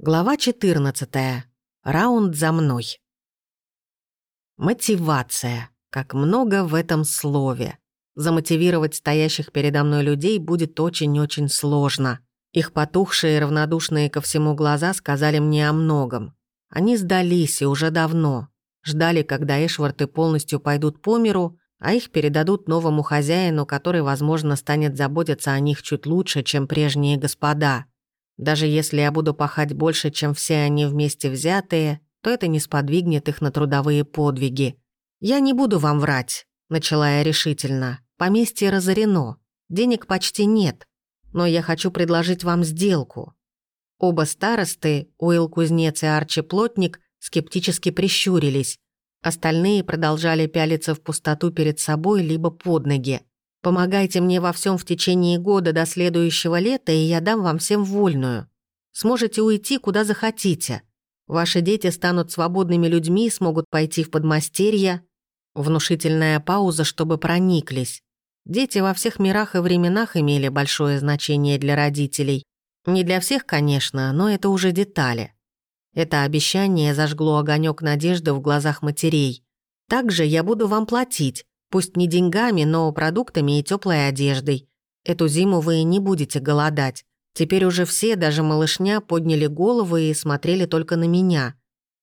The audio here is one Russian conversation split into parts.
Глава 14. Раунд за мной. Мотивация. Как много в этом слове. Замотивировать стоящих передо мной людей будет очень-очень сложно. Их потухшие и равнодушные ко всему глаза сказали мне о многом. Они сдались и уже давно. Ждали, когда Эшварты полностью пойдут по миру, а их передадут новому хозяину, который, возможно, станет заботиться о них чуть лучше, чем прежние господа. Даже если я буду пахать больше, чем все они вместе взятые, то это не сподвигнет их на трудовые подвиги. «Я не буду вам врать», — начала я решительно. «Поместье разорено. Денег почти нет. Но я хочу предложить вам сделку». Оба старосты, Уилл Кузнец и Арчи Плотник, скептически прищурились. Остальные продолжали пялиться в пустоту перед собой либо под ноги. Помогайте мне во всем в течение года до следующего лета, и я дам вам всем вольную. Сможете уйти, куда захотите. Ваши дети станут свободными людьми и смогут пойти в подмастерье. Внушительная пауза, чтобы прониклись. Дети во всех мирах и временах имели большое значение для родителей. Не для всех, конечно, но это уже детали. Это обещание зажгло огонек надежды в глазах матерей. Также я буду вам платить, Пусть не деньгами, но продуктами и теплой одеждой. Эту зиму вы не будете голодать. Теперь уже все, даже малышня, подняли головы и смотрели только на меня.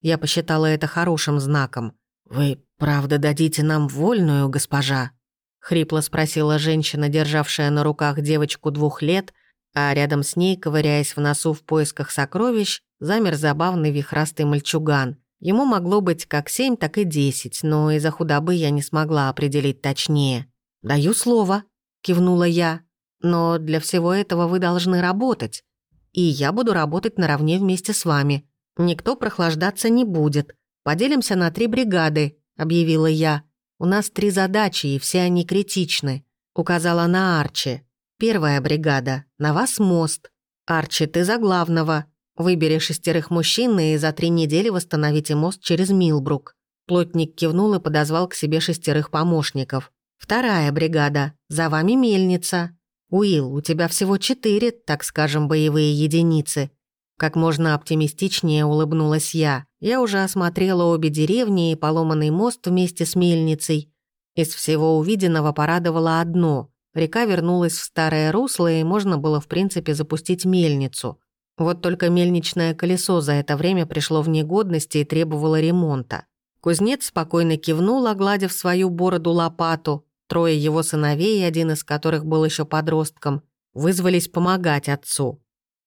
Я посчитала это хорошим знаком. «Вы правда дадите нам вольную, госпожа?» Хрипло спросила женщина, державшая на руках девочку двух лет, а рядом с ней, ковыряясь в носу в поисках сокровищ, замер забавный вихрастый мальчуган. Ему могло быть как семь, так и десять, но из-за худобы я не смогла определить точнее. «Даю слово», — кивнула я. «Но для всего этого вы должны работать. И я буду работать наравне вместе с вами. Никто прохлаждаться не будет. Поделимся на три бригады», — объявила я. «У нас три задачи, и все они критичны», — указала на Арчи. «Первая бригада. На вас мост. Арчи, ты за главного. Выбери шестерых мужчин и за три недели восстановите мост через Милбрук». Плотник кивнул и подозвал к себе шестерых помощников. «Вторая бригада. За вами мельница. Уилл, у тебя всего четыре, так скажем, боевые единицы». Как можно оптимистичнее улыбнулась я. Я уже осмотрела обе деревни и поломанный мост вместе с мельницей. Из всего увиденного порадовало одно. Река вернулась в старое русло, и можно было, в принципе, запустить мельницу. Вот только мельничное колесо за это время пришло в негодность и требовало ремонта. Кузнец спокойно кивнул, огладив свою бороду лопату. Трое его сыновей, один из которых был еще подростком, вызвались помогать отцу.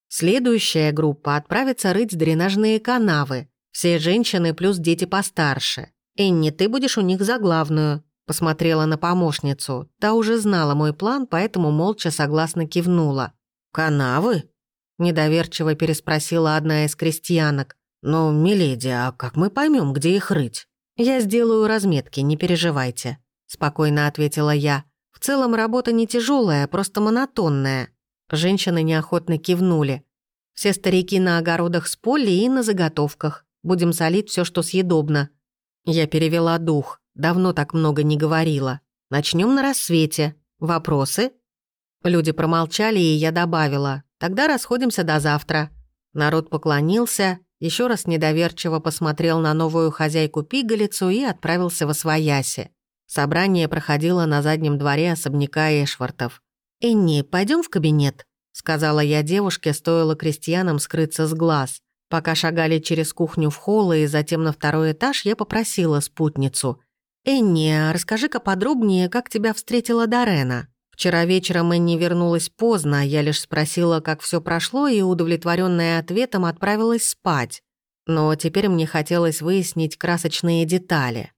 Следующая группа отправится рыть дренажные канавы. Все женщины плюс дети постарше. «Энни, ты будешь у них за главную», — посмотрела на помощницу. Та уже знала мой план, поэтому молча согласно кивнула. «Канавы?» Недоверчиво переспросила одна из крестьянок. «Но, миледи, а как мы поймем, где их рыть?» «Я сделаю разметки, не переживайте», — спокойно ответила я. «В целом работа не тяжелая, просто монотонная». Женщины неохотно кивнули. «Все старики на огородах с поля и на заготовках. Будем солить все, что съедобно». Я перевела дух. Давно так много не говорила. Начнем на рассвете. Вопросы?» Люди промолчали, и я добавила. Тогда расходимся до завтра». Народ поклонился, еще раз недоверчиво посмотрел на новую хозяйку пигалицу и отправился во свояси. Собрание проходило на заднем дворе особняка Эшвартов. «Энни, пойдем в кабинет», — сказала я девушке, стоило крестьянам скрыться с глаз. Пока шагали через кухню в холл и затем на второй этаж, я попросила спутницу. «Энни, а расскажи-ка подробнее, как тебя встретила Дорена». Вчера вечером Энни вернулась поздно, я лишь спросила, как все прошло, и, удовлетворенная ответом, отправилась спать. Но теперь мне хотелось выяснить красочные детали.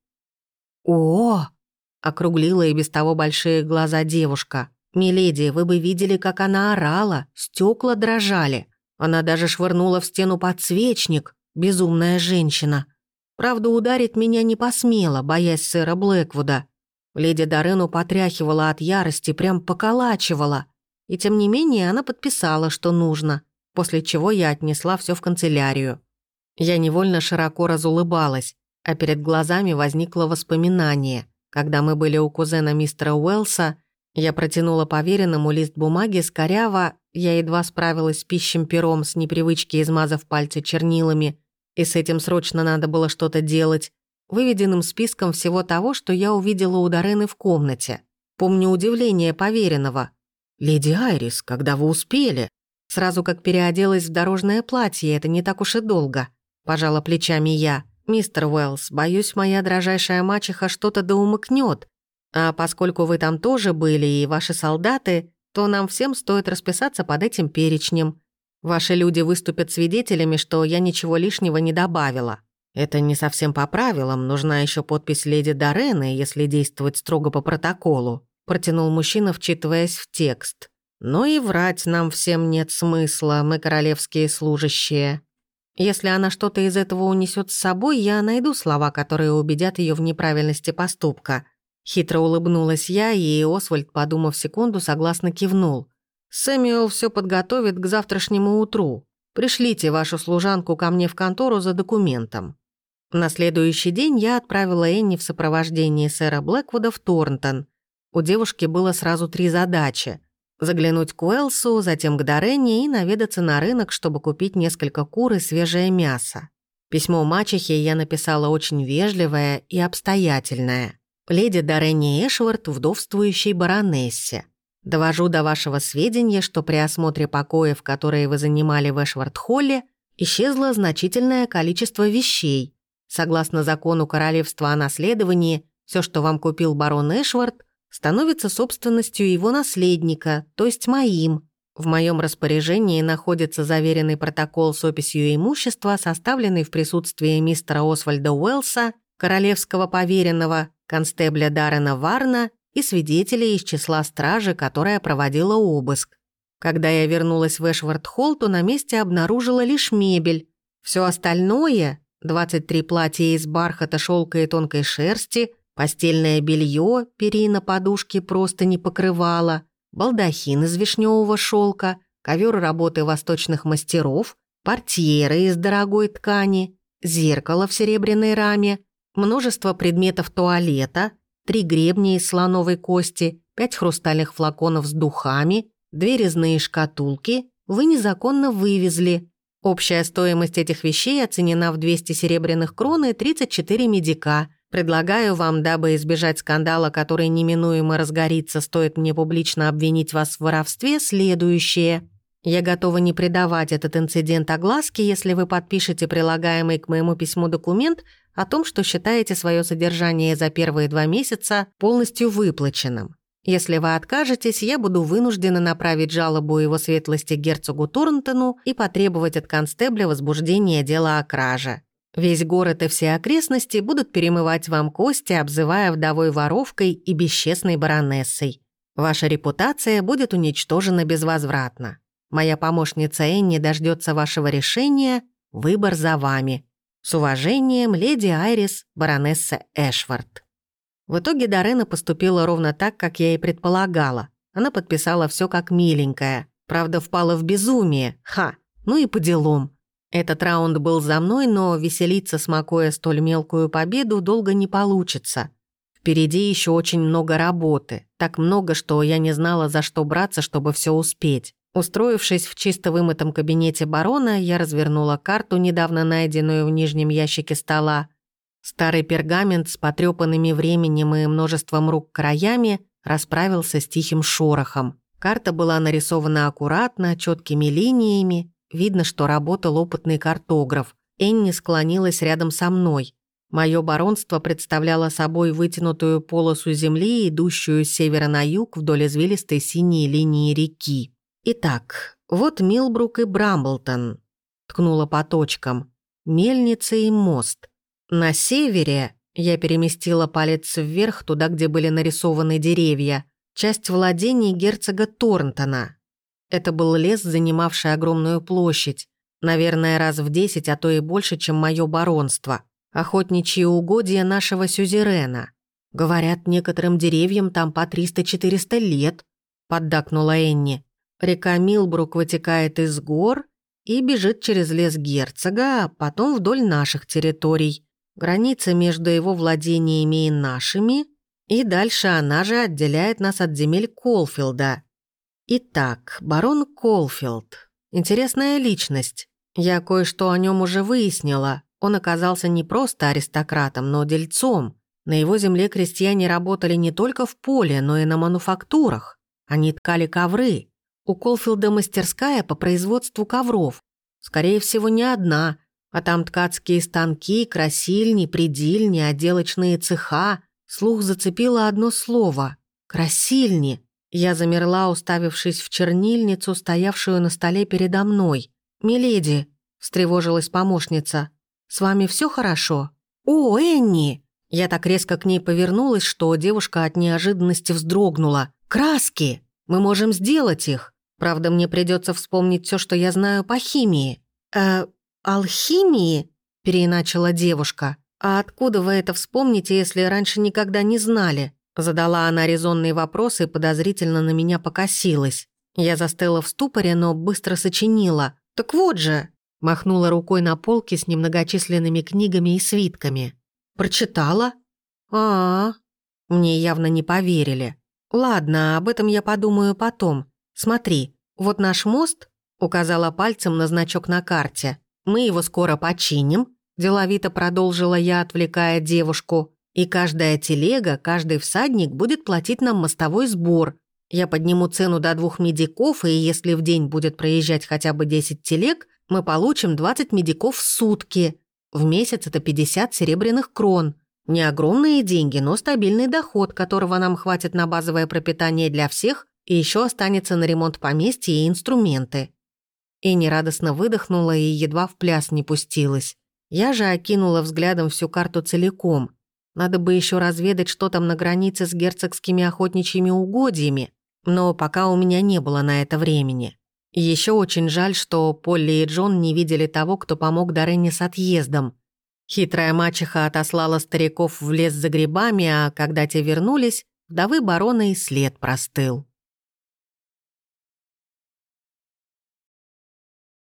«О!» — округлила и без того большие глаза девушка. «Миледи, вы бы видели, как она орала, стекла дрожали. Она даже швырнула в стену подсвечник, безумная женщина. Правда, ударить меня не посмела, боясь сэра Блэквуда. Леди Дорену потряхивала от ярости, прям поколачивала. И тем не менее она подписала, что нужно, после чего я отнесла все в канцелярию. Я невольно широко разулыбалась, а перед глазами возникло воспоминание. Когда мы были у кузена мистера Уэлса, я протянула поверенному лист бумаги с коряво Я едва справилась с пищем пером, с непривычки измазав пальцы чернилами, и с этим срочно надо было что-то делать, выведенным списком всего того, что я увидела у Дорены в комнате. Помню удивление поверенного. «Леди Айрис, когда вы успели?» Сразу как переоделась в дорожное платье, это не так уж и долго. Пожала плечами я. «Мистер Уэллс, боюсь, моя дрожайшая мачеха что-то доумыкнет. А поскольку вы там тоже были и ваши солдаты, то нам всем стоит расписаться под этим перечнем. Ваши люди выступят свидетелями, что я ничего лишнего не добавила. Это не совсем по правилам, нужна еще подпись леди Дорены, если действовать строго по протоколу», протянул мужчина, вчитываясь в текст. «Но и врать нам всем нет смысла, мы королевские служащие. Если она что-то из этого унесет с собой, я найду слова, которые убедят ее в неправильности поступка». Хитро улыбнулась я, и Освальд, подумав секунду, согласно кивнул. «Сэмюэл все подготовит к завтрашнему утру. Пришлите вашу служанку ко мне в контору за документом». На следующий день я отправила Энни в сопровождении сэра Блэквуда в Торнтон. У девушки было сразу три задачи. Заглянуть к Уэлсу, затем к Дорене и наведаться на рынок, чтобы купить несколько кур и свежее мясо. Письмо мачехе я написала очень вежливое и обстоятельное. Леди Дорене Эшвард, вдовствующей баронессе. Довожу до вашего сведения, что при осмотре покоев, которые вы занимали в Эшвард-холле, исчезло значительное количество вещей. Согласно закону королевства о наследовании, все, что вам купил барон Эшвард, становится собственностью его наследника, то есть моим. В моем распоряжении находится заверенный протокол с описью имущества, составленный в присутствии мистера Освальда Уэллса, королевского поверенного, констебля Даррена Варна и свидетелей из числа стражи, которая проводила обыск. Когда я вернулась в Эшвард-холл, то на месте обнаружила лишь мебель. Все остальное, 23 платья из бархата, шелка и тонкой шерсти, постельное белье, перина, подушки просто не покрывала, балдахин из вишневого шелка, ковер работы восточных мастеров, портьеры из дорогой ткани, зеркало в серебряной раме, множество предметов туалета, три гребня из слоновой кости, пять хрустальных флаконов с духами, две резные шкатулки вы незаконно вывезли. Общая стоимость этих вещей оценена в 200 серебряных крон и 34 медика. Предлагаю вам, дабы избежать скандала, который неминуемо разгорится, стоит мне публично обвинить вас в воровстве, следующее. Я готова не придавать этот инцидент огласке, если вы подпишете прилагаемый к моему письму документ – о том, что считаете свое содержание за первые два месяца полностью выплаченным. Если вы откажетесь, я буду вынуждена направить жалобу его светлости герцогу Торнтону и потребовать от констебля возбуждения дела о краже. Весь город и все окрестности будут перемывать вам кости, обзывая вдовой воровкой и бесчестной баронессой. Ваша репутация будет уничтожена безвозвратно. Моя помощница Энни дождется вашего решения, выбор за вами. С уважением, леди Айрис, баронесса Эшвард. В итоге Дорена поступила ровно так, как я и предполагала. Она подписала все как миленькая. Правда, впала в безумие. Ха! Ну и по делам. Этот раунд был за мной, но веселиться, смакуя столь мелкую победу, долго не получится. Впереди еще очень много работы. Так много, что я не знала, за что браться, чтобы все успеть. Устроившись в чисто вымытом кабинете барона, я развернула карту, недавно найденную в нижнем ящике стола. Старый пергамент с потрепанными временем и множеством рук краями расправился с тихим шорохом. Карта была нарисована аккуратно, четкими линиями. Видно, что работал опытный картограф. Энни склонилась рядом со мной. Мое баронство представляло собой вытянутую полосу земли, идущую с севера на юг вдоль извилистой синей линии реки. «Итак, вот Милбрук и Брамблтон», — ткнула по точкам, «мельница и мост. На севере я переместила палец вверх, туда, где были нарисованы деревья, часть владений герцога Торнтона. Это был лес, занимавший огромную площадь, наверное, раз в десять, а то и больше, чем мое баронство. Охотничьи угодья нашего сюзерена. Говорят, некоторым деревьям там по 300-400 лет, поддакнула Энни. Река Милбрук вытекает из гор и бежит через лес герцога, а потом вдоль наших территорий. Граница между его владениями и нашими, и дальше она же отделяет нас от земель Колфилда. Итак, барон Колфилд. Интересная личность. Я кое-что о нем уже выяснила. Он оказался не просто аристократом, но дельцом. На его земле крестьяне работали не только в поле, но и на мануфактурах. Они ткали ковры. У Колфилда мастерская по производству ковров. Скорее всего, не одна. А там ткацкие станки, красильни, предильни, отделочные цеха. Слух зацепило одно слово — «красильни». Я замерла, уставившись в чернильницу, стоявшую на столе передо мной. «Миледи», — встревожилась помощница, — «с вами все хорошо?» «О, Энни!» Я так резко к ней повернулась, что девушка от неожиданности вздрогнула. «Краски! Мы можем сделать их! Правда, мне придется вспомнить все, что я знаю по химии». «Э, алхимии?» — переиначила девушка. «А откуда вы это вспомните, если раньше никогда не знали?» Задала она резонный вопрос и подозрительно на меня покосилась. Я застыла в ступоре, но быстро сочинила. «Так вот же!» Махнула рукой на полке с немногочисленными книгами и свитками. «Прочитала?» а, -а, -а. Мне явно не поверили. «Ладно, об этом я подумаю потом. Смотри, вот наш мост...» Указала пальцем на значок на карте. «Мы его скоро починим», деловито продолжила я, отвлекая девушку. И каждая телега, каждый всадник будет платить нам мостовой сбор. Я подниму цену до двух медиков, и если в день будет проезжать хотя бы 10 телег, мы получим 20 медиков в сутки. В месяц это 50 серебряных крон. Не огромные деньги, но стабильный доход, которого нам хватит на базовое пропитание для всех, и еще останется на ремонт поместья и инструменты. И нерадостно выдохнула и едва в пляс не пустилась. Я же окинула взглядом всю карту целиком – надо бы еще разведать, что там на границе с герцогскими охотничьими угодьями, но пока у меня не было на это времени. Еще очень жаль, что Полли и Джон не видели того, кто помог Дорене с отъездом. Хитрая мачеха отослала стариков в лес за грибами, а когда те вернулись, вдовы барона и след простыл.